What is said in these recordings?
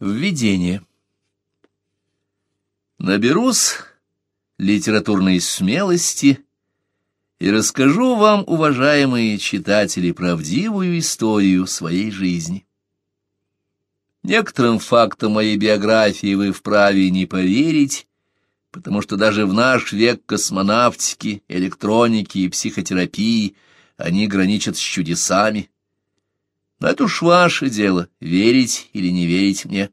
Введение. Наберусь литературной смелости и расскажу вам, уважаемые читатели, правдивую историю своей жизни. Некоторым фактам моей биографии вы вправе не поверить, потому что даже в наш век космонавтики, электроники и психотерапии они граничат с чудесами. Но это уж ваше дело, верить или не верить мне.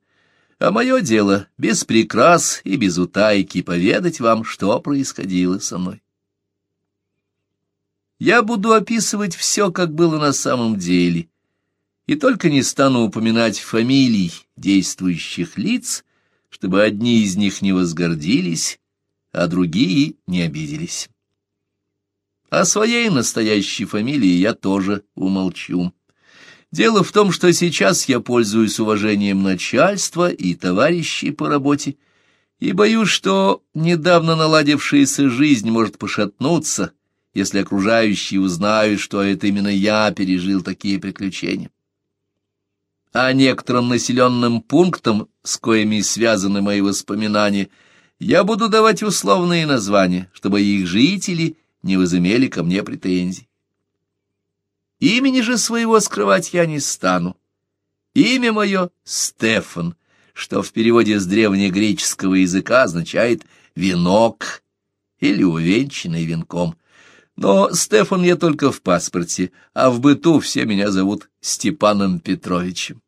А мое дело без прикрас и без утайки поведать вам, что происходило со мной. Я буду описывать все, как было на самом деле, и только не стану упоминать фамилий действующих лиц, чтобы одни из них не возгордились, а другие не обиделись. О своей настоящей фамилии я тоже умолчу. Дело в том, что сейчас я пользуюсь уважением начальства и товарищей по работе, и боюсь, что недавно наладившаяся жизнь может пошатнуться, если окружающие узнают, что это именно я пережил такие приключения. А некоторым населенным пунктам, с коими связаны мои воспоминания, я буду давать условные названия, чтобы их жители не возымели ко мне претензий. Имени же своего скрывать я не стану. Имя мое — Стефан, что в переводе с древнегреческого языка означает «венок» или «увенчанный венком». Но Стефан я только в паспорте, а в быту все меня зовут Степаном Петровичем.